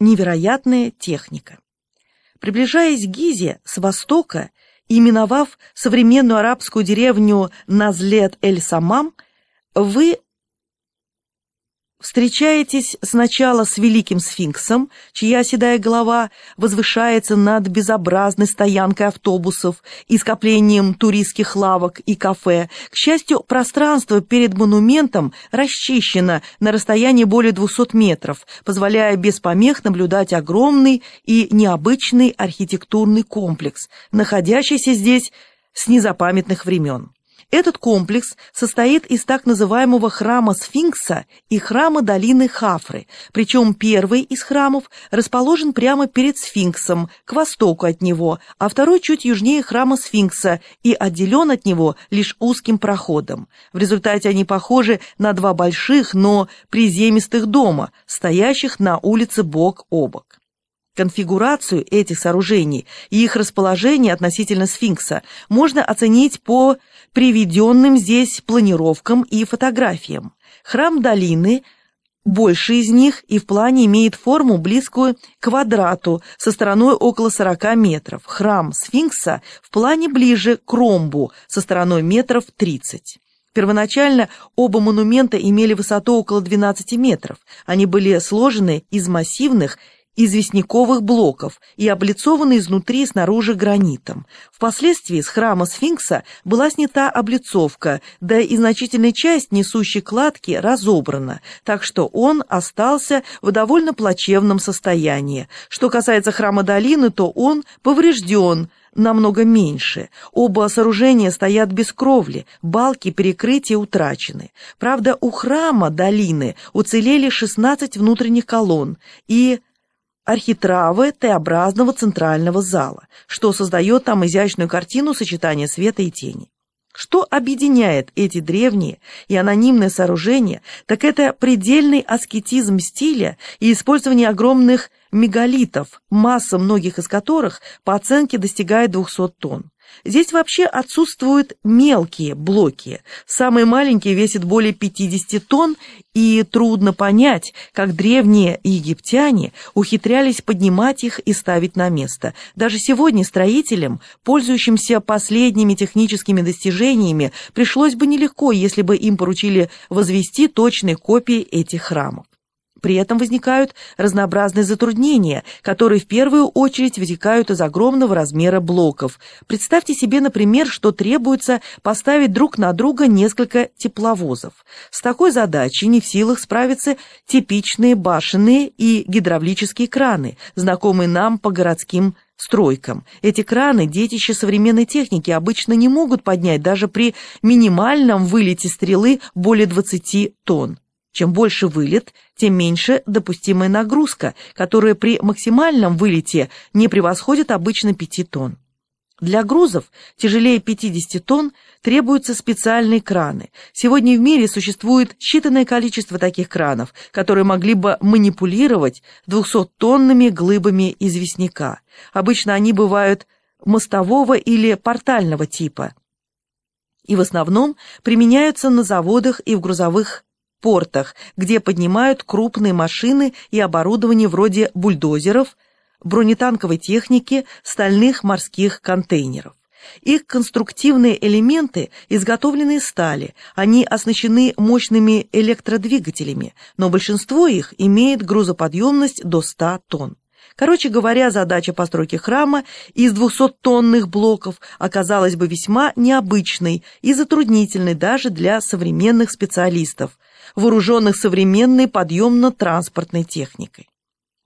невероятная техника. Приближаясь к Гизе с востока и миновав современную арабскую деревню Назлет-эль-Самам, вы Встречаетесь сначала с великим сфинксом, чья седая голова возвышается над безобразной стоянкой автобусов и скоплением туристских лавок и кафе. К счастью, пространство перед монументом расчищено на расстоянии более 200 метров, позволяя без помех наблюдать огромный и необычный архитектурный комплекс, находящийся здесь с незапамятных времен. Этот комплекс состоит из так называемого храма Сфинкса и храма долины Хафры, причем первый из храмов расположен прямо перед Сфинксом, к востоку от него, а второй чуть южнее храма Сфинкса и отделен от него лишь узким проходом. В результате они похожи на два больших, но приземистых дома, стоящих на улице бок о бок. Конфигурацию этих сооружений и их расположение относительно сфинкса можно оценить по приведенным здесь планировкам и фотографиям. Храм долины – Больший из них и в плане имеет форму, близкую к квадрату, со стороной около 40 метров. Храм сфинкса в плане ближе к ромбу, со стороной метров 30. Первоначально оба монумента имели высоту около 12 метров. Они были сложены из массивных известняковых блоков и облицованы изнутри и снаружи гранитом. Впоследствии с храма Сфинкса была снята облицовка, да и значительная часть несущей кладки разобрана, так что он остался в довольно плачевном состоянии. Что касается храма долины, то он поврежден, намного меньше. Оба сооружения стоят без кровли, балки перекрытия утрачены. Правда, у храма долины уцелели 16 внутренних колонн и архитравы Т-образного центрального зала, что создает там изящную картину сочетания света и тени. Что объединяет эти древние и анонимные сооружения, так это предельный аскетизм стиля и использование огромных мегалитов, масса многих из которых по оценке достигает 200 тонн. Здесь вообще отсутствуют мелкие блоки. Самые маленькие весят более 50 тонн, и трудно понять, как древние египтяне ухитрялись поднимать их и ставить на место. Даже сегодня строителям, пользующимся последними техническими достижениями, пришлось бы нелегко, если бы им поручили возвести точные копии этих храмов. При этом возникают разнообразные затруднения, которые в первую очередь вытекают из огромного размера блоков. Представьте себе, например, что требуется поставить друг на друга несколько тепловозов. С такой задачей не в силах справиться типичные башенные и гидравлические краны, знакомые нам по городским стройкам. Эти краны детище современной техники обычно не могут поднять даже при минимальном вылете стрелы более 20 тонн. Чем больше вылет, тем меньше допустимая нагрузка, которая при максимальном вылете не превосходит обычно 5 тонн. Для грузов тяжелее 50 тонн требуются специальные краны. Сегодня в мире существует считанное количество таких кранов, которые могли бы манипулировать 200-тонными глыбами известняка. Обычно они бывают мостового или портального типа и в основном применяются на заводах и в грузовых портах, где поднимают крупные машины и оборудование вроде бульдозеров, бронетанковой техники, стальных морских контейнеров. Их конструктивные элементы изготовлены из стали, они оснащены мощными электродвигателями, но большинство их имеет грузоподъемность до 100 тонн. Короче говоря, задача постройки храма из 200-тонных блоков оказалась бы весьма необычной и затруднительной даже для современных специалистов, вооруженных современной подъемно-транспортной техникой.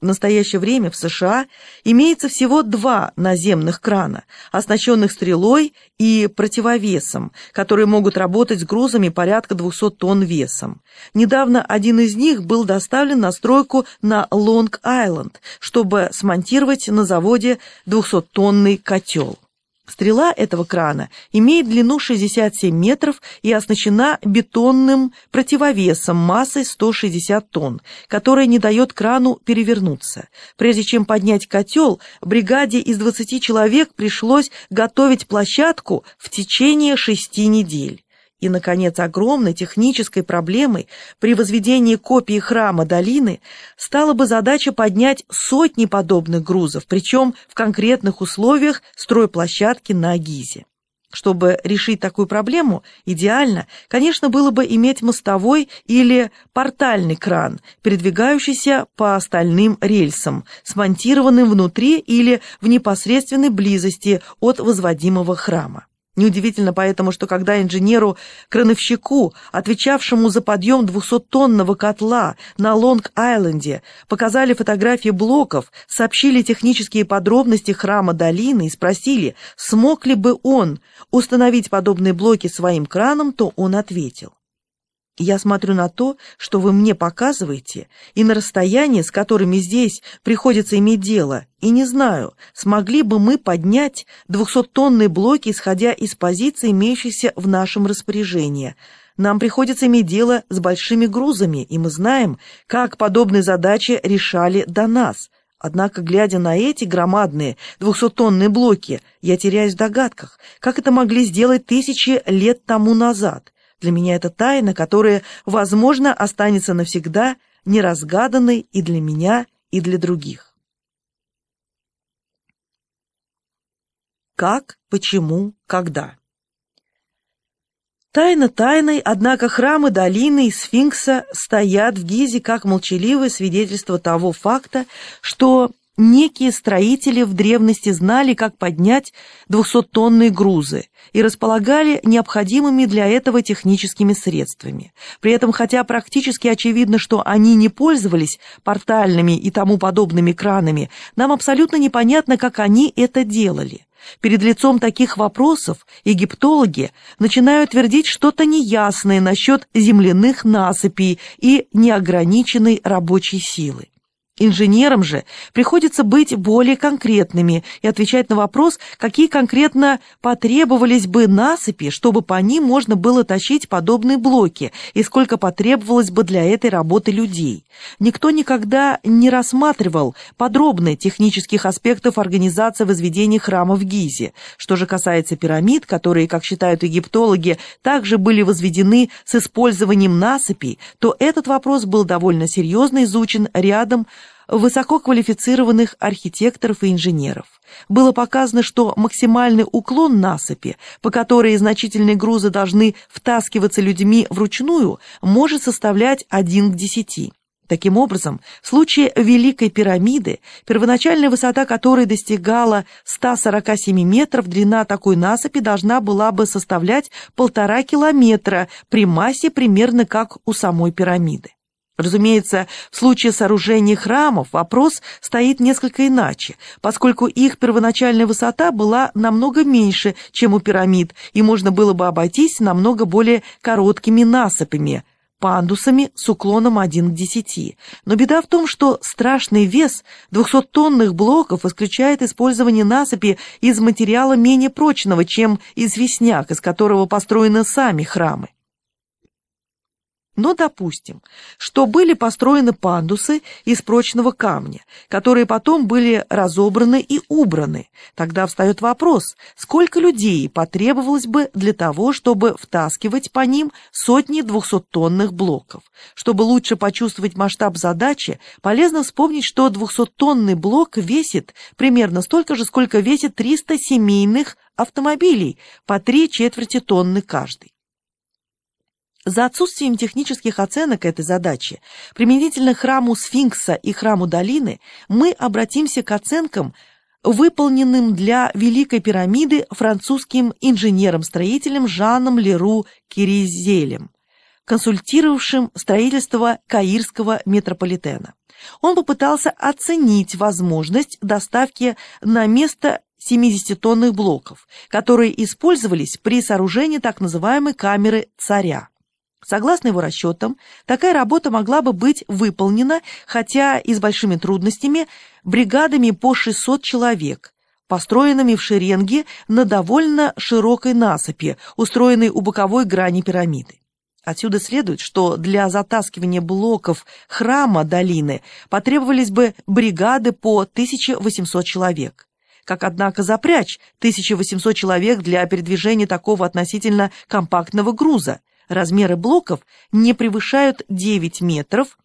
В настоящее время в США имеется всего два наземных крана, оснащенных стрелой и противовесом, которые могут работать с грузами порядка 200 тонн весом. Недавно один из них был доставлен на стройку на Лонг-Айленд, чтобы смонтировать на заводе 200-тонный котел. Стрела этого крана имеет длину 67 метров и оснащена бетонным противовесом массой 160 тонн, которая не дает крану перевернуться. Прежде чем поднять котел, бригаде из 20 человек пришлось готовить площадку в течение шести недель. И, наконец, огромной технической проблемой при возведении копии храма долины стала бы задача поднять сотни подобных грузов, причем в конкретных условиях стройплощадки на Гизе. Чтобы решить такую проблему, идеально, конечно, было бы иметь мостовой или портальный кран, передвигающийся по остальным рельсам, смонтированным внутри или в непосредственной близости от возводимого храма. Неудивительно поэтому, что когда инженеру-крановщику, отвечавшему за подъем 200-тонного котла на Лонг-Айленде, показали фотографии блоков, сообщили технические подробности храма долины и спросили, смог ли бы он установить подобные блоки своим краном, то он ответил. Я смотрю на то, что вы мне показываете, и на расстояние, с которыми здесь приходится иметь дело, и не знаю, смогли бы мы поднять двухсоттонные блоки, исходя из позиций, имеющихся в нашем распоряжении. Нам приходится иметь дело с большими грузами, и мы знаем, как подобные задачи решали до нас. Однако, глядя на эти громадные двухсоттонные блоки, я теряюсь в догадках, как это могли сделать тысячи лет тому назад. Для меня это тайна, которая, возможно, останется навсегда неразгаданной и для меня, и для других. Как, почему, когда? Тайна тайной, однако храмы долины и сфинкса стоят в Гизе как молчаливое свидетельство того факта, что Некие строители в древности знали, как поднять двухсоттонные грузы и располагали необходимыми для этого техническими средствами. При этом, хотя практически очевидно, что они не пользовались портальными и тому подобными кранами, нам абсолютно непонятно, как они это делали. Перед лицом таких вопросов египтологи начинают твердить что-то неясное насчет земляных насыпей и неограниченной рабочей силы. Инженерам же приходится быть более конкретными и отвечать на вопрос, какие конкретно потребовались бы насыпи, чтобы по ним можно было тащить подобные блоки, и сколько потребовалось бы для этой работы людей. Никто никогда не рассматривал подробно технических аспектов организации возведения храма в Гизе. Что же касается пирамид, которые, как считают египтологи, также были возведены с использованием насыпей, то этот вопрос был довольно серьезно изучен рядом высококвалифицированных архитекторов и инженеров. Было показано, что максимальный уклон насыпи, по которой значительные грузы должны втаскиваться людьми вручную, может составлять 1 к 10. Таким образом, в случае Великой пирамиды, первоначальная высота которой достигала 147 метров, длина такой насыпи должна была бы составлять полтора километра при массе примерно как у самой пирамиды. Разумеется, в случае сооружения храмов вопрос стоит несколько иначе, поскольку их первоначальная высота была намного меньше, чем у пирамид, и можно было бы обойтись намного более короткими насыпями, пандусами с уклоном 1 к 10. Но беда в том, что страшный вес 200-тонных блоков исключает использование насыпи из материала менее прочного, чем известняк, из которого построены сами храмы. Но допустим, что были построены пандусы из прочного камня, которые потом были разобраны и убраны. Тогда встает вопрос, сколько людей потребовалось бы для того, чтобы втаскивать по ним сотни двухсоттонных блоков. Чтобы лучше почувствовать масштаб задачи, полезно вспомнить, что двухсоттонный блок весит примерно столько же, сколько весит 300 семейных автомобилей, по три четверти тонны каждый. За отсутствием технических оценок этой задачи, применительно храму Сфинкса и храму Долины, мы обратимся к оценкам, выполненным для Великой пирамиды французским инженером-строителем Жаном Леру Киризелем, консультировавшим строительство Каирского метрополитена. Он попытался оценить возможность доставки на место 70-тонных блоков, которые использовались при сооружении так называемой камеры царя. Согласно его расчетам, такая работа могла бы быть выполнена, хотя и с большими трудностями, бригадами по 600 человек, построенными в шеренге на довольно широкой насыпи, устроенной у боковой грани пирамиды. Отсюда следует, что для затаскивания блоков храма долины потребовались бы бригады по 1800 человек. Как, однако, запрячь 1800 человек для передвижения такого относительно компактного груза? Размеры блоков не превышают 9 метров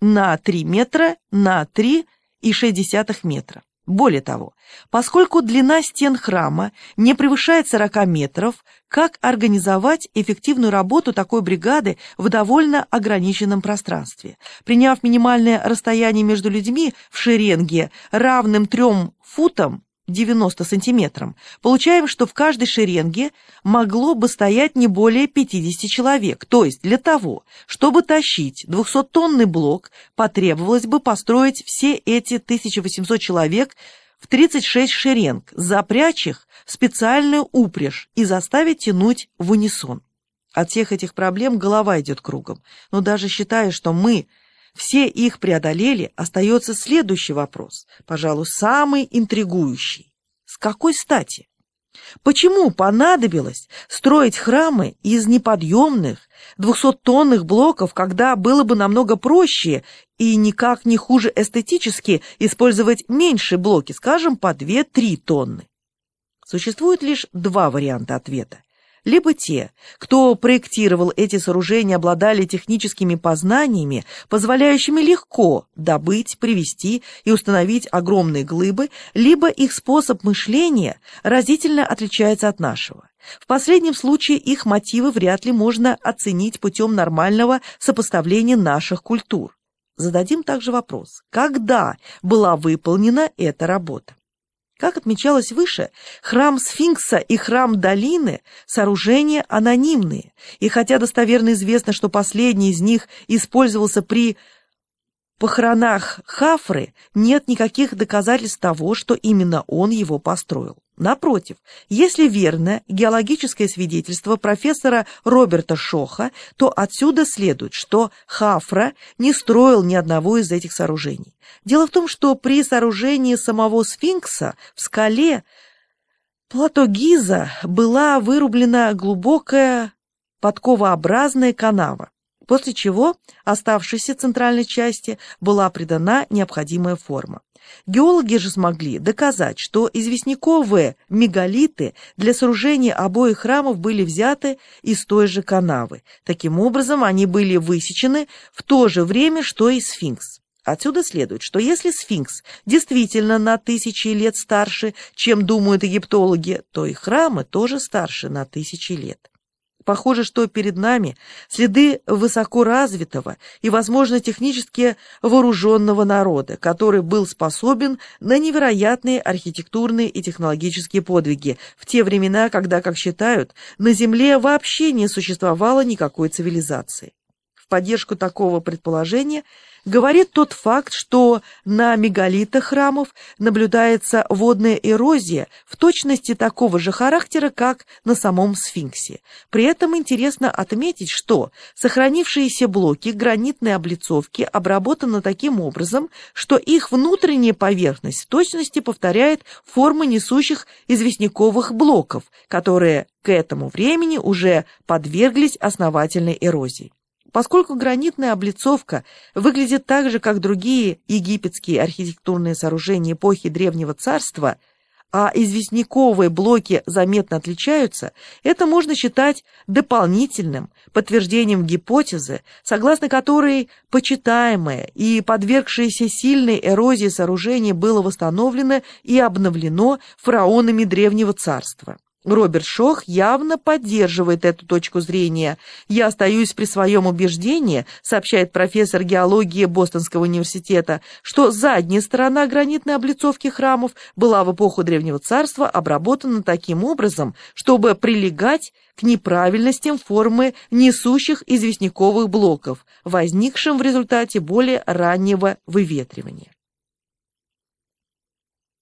на 3 метра на 3,6 метра. Более того, поскольку длина стен храма не превышает 40 метров, как организовать эффективную работу такой бригады в довольно ограниченном пространстве? Приняв минимальное расстояние между людьми в шеренге равным 3 футам, 90 сантиметрам, получаем, что в каждой шеренге могло бы стоять не более 50 человек. То есть для того, чтобы тащить 200-тонный блок, потребовалось бы построить все эти 1800 человек в 36 шеренг, запрячь их в специальную упряжь и заставить тянуть в унисон. От всех этих проблем голова идет кругом. Но даже считая, что мы все их преодолели, остается следующий вопрос, пожалуй, самый интригующий. С какой стати? Почему понадобилось строить храмы из неподъемных, двухсоттонных блоков, когда было бы намного проще и никак не хуже эстетически использовать меньшие блоки, скажем, по 2-3 тонны? Существует лишь два варианта ответа либо те, кто проектировал эти сооружения, обладали техническими познаниями, позволяющими легко добыть, привести и установить огромные глыбы, либо их способ мышления разительно отличается от нашего. В последнем случае их мотивы вряд ли можно оценить путем нормального сопоставления наших культур. Зададим также вопрос, когда была выполнена эта работа? Как отмечалось выше, храм Сфинкса и храм Долины – сооружения анонимные, и хотя достоверно известно, что последний из них использовался при похоронах Хафры, нет никаких доказательств того, что именно он его построил. Напротив, если верно геологическое свидетельство профессора Роберта Шоха, то отсюда следует, что Хафра не строил ни одного из этих сооружений. Дело в том, что при сооружении самого сфинкса в скале плато Гиза была вырублена глубокая подковообразная канава, после чего оставшейся центральной части была придана необходимая форма. Геологи же смогли доказать, что известняковые мегалиты для сооружения обоих храмов были взяты из той же канавы. Таким образом, они были высечены в то же время, что и сфинкс. Отсюда следует, что если сфинкс действительно на тысячи лет старше, чем думают египтологи, то и храмы тоже старше на тысячи лет. Похоже, что перед нами следы высокоразвитого и, возможно, технически вооруженного народа, который был способен на невероятные архитектурные и технологические подвиги в те времена, когда, как считают, на Земле вообще не существовало никакой цивилизации. Поддержку такого предположения говорит тот факт, что на мегалитах храмов наблюдается водная эрозия в точности такого же характера, как на самом сфинксе. При этом интересно отметить, что сохранившиеся блоки гранитной облицовки обработаны таким образом, что их внутренняя поверхность в точности повторяет формы несущих известняковых блоков, которые к этому времени уже подверглись основательной эрозии. Поскольку гранитная облицовка выглядит так же, как другие египетские архитектурные сооружения эпохи Древнего Царства, а известняковые блоки заметно отличаются, это можно считать дополнительным подтверждением гипотезы, согласно которой почитаемое и подвергшееся сильной эрозии сооружение было восстановлено и обновлено фараонами Древнего Царства. Роберт Шох явно поддерживает эту точку зрения. «Я остаюсь при своем убеждении», сообщает профессор геологии Бостонского университета, что задняя сторона гранитной облицовки храмов была в эпоху Древнего Царства обработана таким образом, чтобы прилегать к неправильностям формы несущих известняковых блоков, возникшим в результате более раннего выветривания.